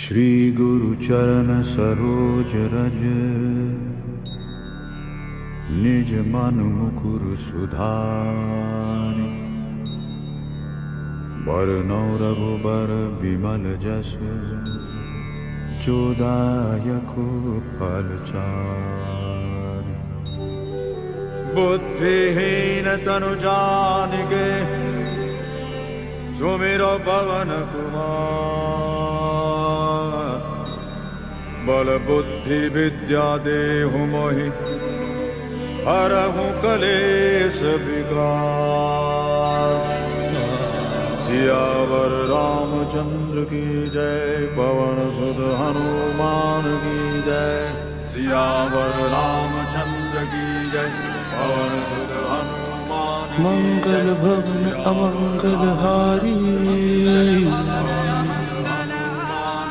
श्री गुरुचरण सरोज विमल जस। मनुकुरु सुधाय बुद्धिहीन तनुजाने सुमिरन कुमार। बल बुद्धि विद्या देहु मोहि हरहु कलेश विकार सियावर रामचंद्र की जय, पवन सुध हनुमान की जय। सियावर रामचंद्र की जय, पवन सुध हनुमान मंगल भवन अमंगल हारी।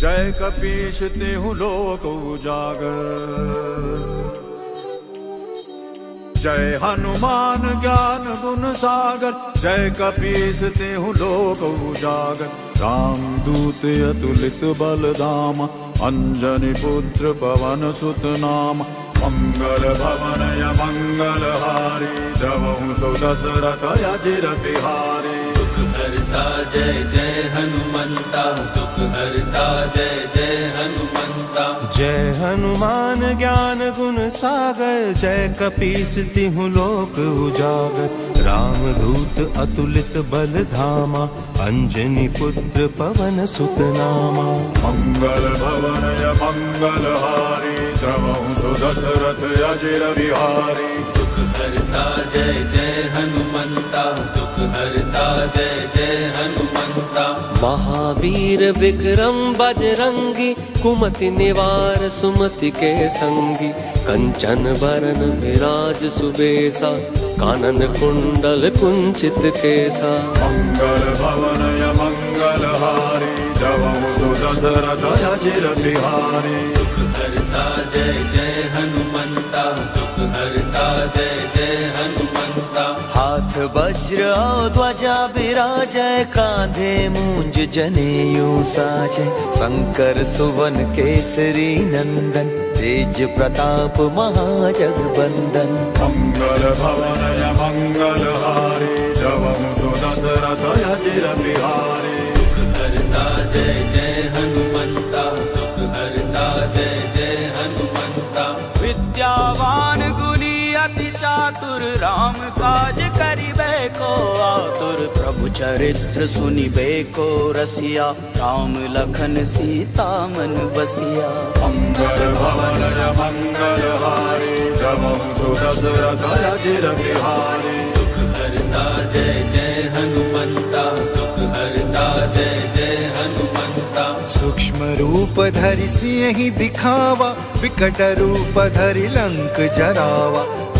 जय कपीश, तिहु लोक उजागर। जय हनुमान ज्ञान गुण सागर, जय कपीस तिहु लोक उजागर। राम दूत अतुलित बल धाम अंजनी पुत्र पवन सुत नाम। मंगल भवन य मंगल हारी, जवहु सो दशरथ अजिर बिहारी जय जय हनुमंता दुख हरता जय जय हनुमंता जय हनुमान ज्ञान गुण सागर जय कपीस तिहु लोक उजागर। राम दूत अतुलित बल धामा अंजनी पुत्र पवन सुत नामा मंगल भवन य मंगल हारी जवहु सो दशरथ अजिर बिहारी दुख हरता जय जय हनुमंता दुख हरता जय जय हनुमंता महावीर विक्रम बजरंगी कुमति निवार सुमति के संगी। कंचन बरन विराज सुबेसा कानन कुंडल कुंचित केसा। मंगल भवन य मंगल हारी जवहु सो दशरथ अजिर बिहारी। दुख हरता जय जय हनुमंता दुख हरता जय हनुमंता हाथ वज्र और ध्वजा विराजय कांधे मूंज जनेऊ साजय शंकर सुवन केसरी नंदन तेज प्रताप महाजगबंदन मंगल भवन मंगल हारी जवहु सो दशरथ अजिर बिहारी दुख जय जय। राम काज करिबे को आतुर प्रभु चरित्र सुनिबे को रसिया। राम लखन सीता मन बसिया। मंगल भवन मंगल हारी। दशरथ बिहारी दुख हरता जय जय हनुमंता। दुख हरता जय जय हनुमंता। सूक्ष्म रूप धरि सिंह दिखावा। विकट रूप धरि लंक जरावा।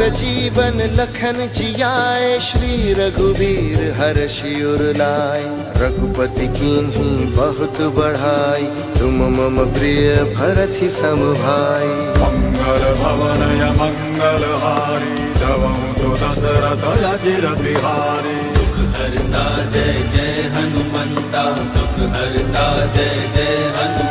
सजीवन लखन जियाए श्री रघुवीर हर शिवर लाए। रघुपति की बहुत बढ़ाई तुम मम प्रिय भरत ही सम भाई मंगल भवन य मंगल हारी जवहु सो दशरथ अजिर बिहारी दुख हरता जय जय हनुमंता दुख हरता जय जय हनुमंता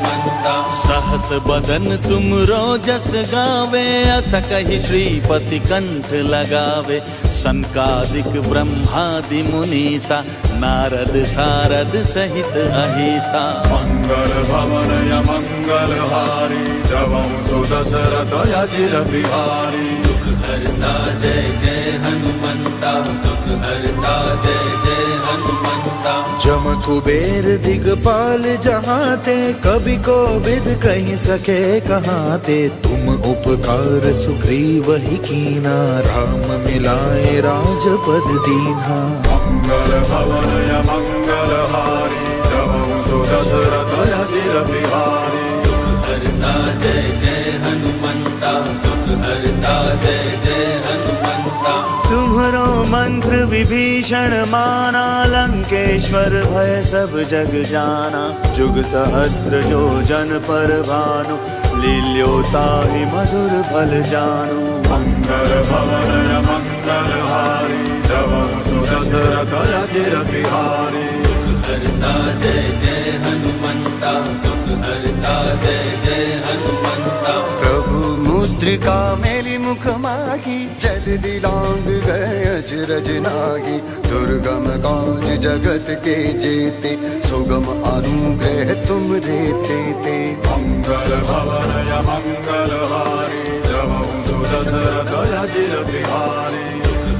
सहस बदन तुम रोजस गावे अस कहि श्रीपति कंठ लगावे। सनकादिक ब्रह्मादि मुनीसा नारद सारद सहित अहिसा। मंगल भवन य मंगल हारी जवहु सो दशरथ अजिर बिहारी। दुख हरता जय जय हनुमंता दुख हरता जय जय हनुमंता जम कुबेर दिगपाल जहाँ ते कभी को विद कहीं सके कहाँ ते तुम उपकार सुग्रीव ही कीना राम मिलाए राजपद दीना। मङ्गल भवनय मङ्गलहारी तव सुदशरथ यजिर बिहारी हरता जय जय हनुमंता दुख हरता जय जय तुम्हरो मंत्र विभीषण माना लंकेश्वर भय सब जग जाना। जुग सहस्त्र जो जन पर भानु लील्योताहि मधुर फल जानु। मङ्गल भवनय मङ्गलहारी तव सुदशरथ यजिर बिहारी हरता जय जय हनुमंता दुख हरता जय जय हनुमंता। प्रभु मुद्रिका मेरी मुख मागी जल दिलांग गए अजरज नागी। दुर्गम काज जगत के जेते सुगम अनुग्रह तुम रेते ते तव सुदशरथ यजिर बिहारी।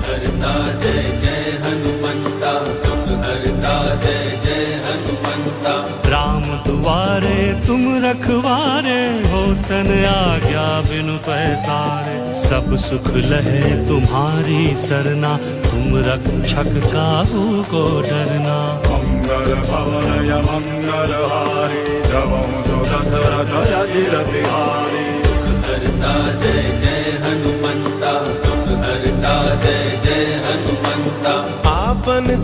हरता जय जय हनुमंता दुख हरता जय जय हनुमंता। राम दुआरे तुम रखवारे हो तन आज्ञा बिनु पैसारे सब सुख लहे तुम्हारी सरना। तुम रक्षक काबू को डरना। मंगल पवन मंगल हारी सुदशरथ यजिर बिहारी जय जय।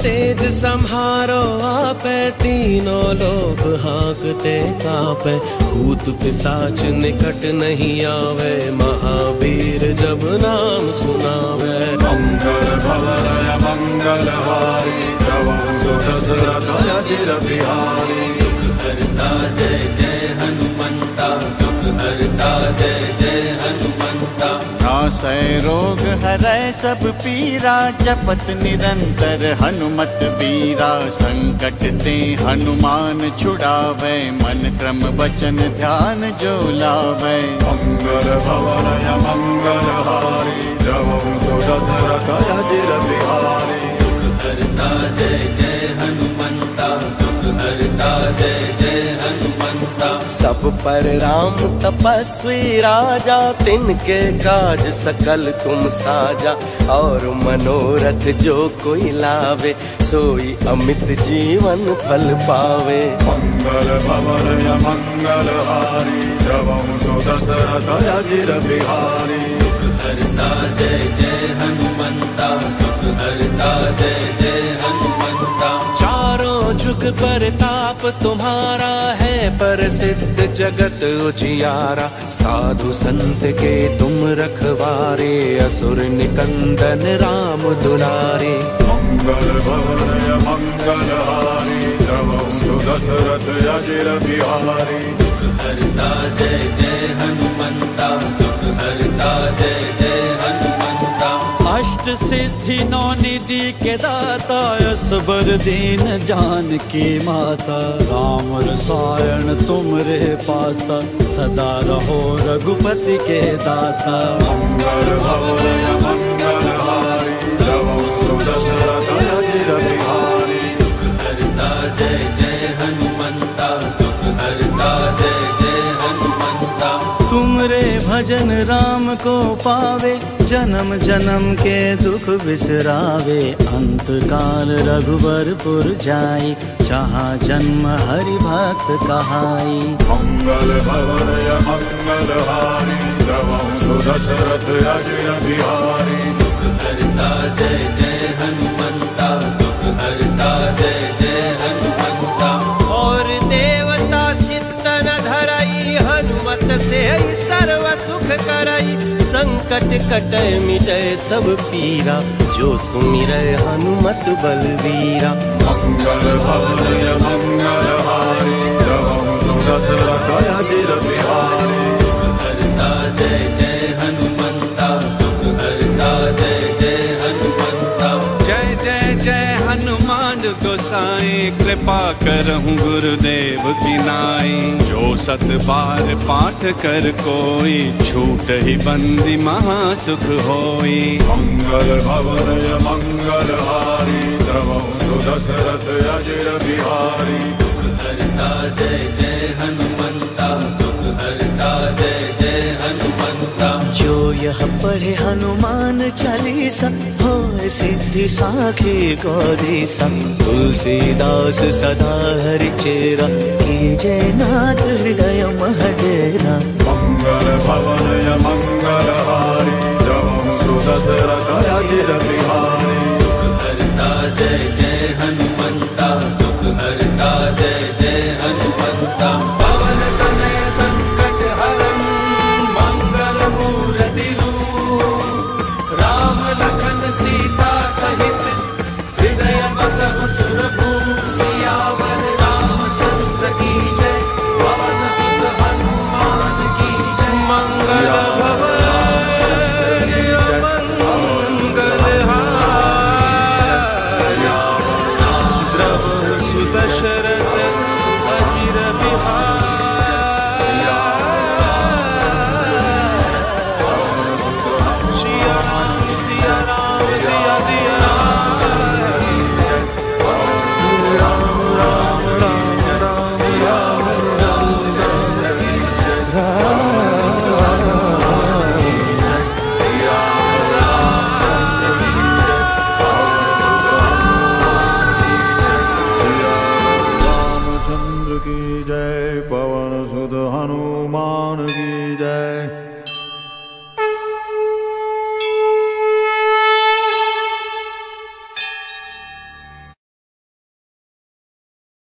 तेज संहारो आपे तीनों लोग हाकते कापे। भूत पिसाच निकट नहीं आवे महावीर जब नाम सुनावे। मङ्गल भवनय मङ्गलहारी तव सुदशरथ यजिर बिहारी हरता जय जय हनुमंता दुख हरता जय जय हनुमंता। नासै रोग हरै सब पीरा जपत निरंतर हनुमत बीरा संकट ते हनुमान छुड़ावे मन क्रम वचन ध्यान जो लावे। मङ्गल भवनय सुदशरथ बिहारी। हरता जय जय हनुमंता दुख हरता जय जय हनुमंता। सब पर राम तपस्वी राजा तिनके काज सकल तुम साजा। और मनोरथ जो कोई लावे सोई अमित जीवन फल पावे। मंगल सुदशरथ यजिर बिहारी। हरता जय जय हनुमंता दुख हरता जय जय हनुमंता। चारों जुग परताप तुम्हारा है पर सिद्ध जगत उजियारा। साधु संत के तुम रखवारे असुर निकंदन राम दुलारे। मंगल भवनय यजिर बिहारी। हरता जय जय हनुमंता दुख हरता जय जय अष्ट सिद्धि नौ निधि के दाता असबर दीन जान की माता। राम रसायन तुमरे पासा, सदा रहो रघुपति के दासा। मंगल भवनय मङ्गलहारी तुमरे भजन राम को पावे, जन्म जन्म के दुख बिसरावे। अंतकाल रघुवरपुर जाई, जहाँ जन्म हरि भक्त कहाई। मंगल भवन मंगल हारी सुदशरथ अजय बिहारी। संकट कट मिटय सब पीरा जो सुमिर हनुमत बलवीरा। मंगल भवनय मङ्गलहारी तव कृपा करहूँ गुरुदेव की नाई। जो सत बार पाठ कर कोई छूट ही बंदी महासुख होई। मङ्गल भवनय मङ्गलहारी द्रवं सुदशरथ अजिर बिहारी। हरता जय जय हनुमंता दुख हरता जय जो यह पढ़े हनुमान चालीसा हो सिद्धि साखी गौरी सा तुलसीदास सदा हरि चेरा की जय नाथ हृदय महडेरा। भवनय मङ्गलहारी द्रवं सुदशरथ अजिर बिहारी हरता जय जय हनुमंता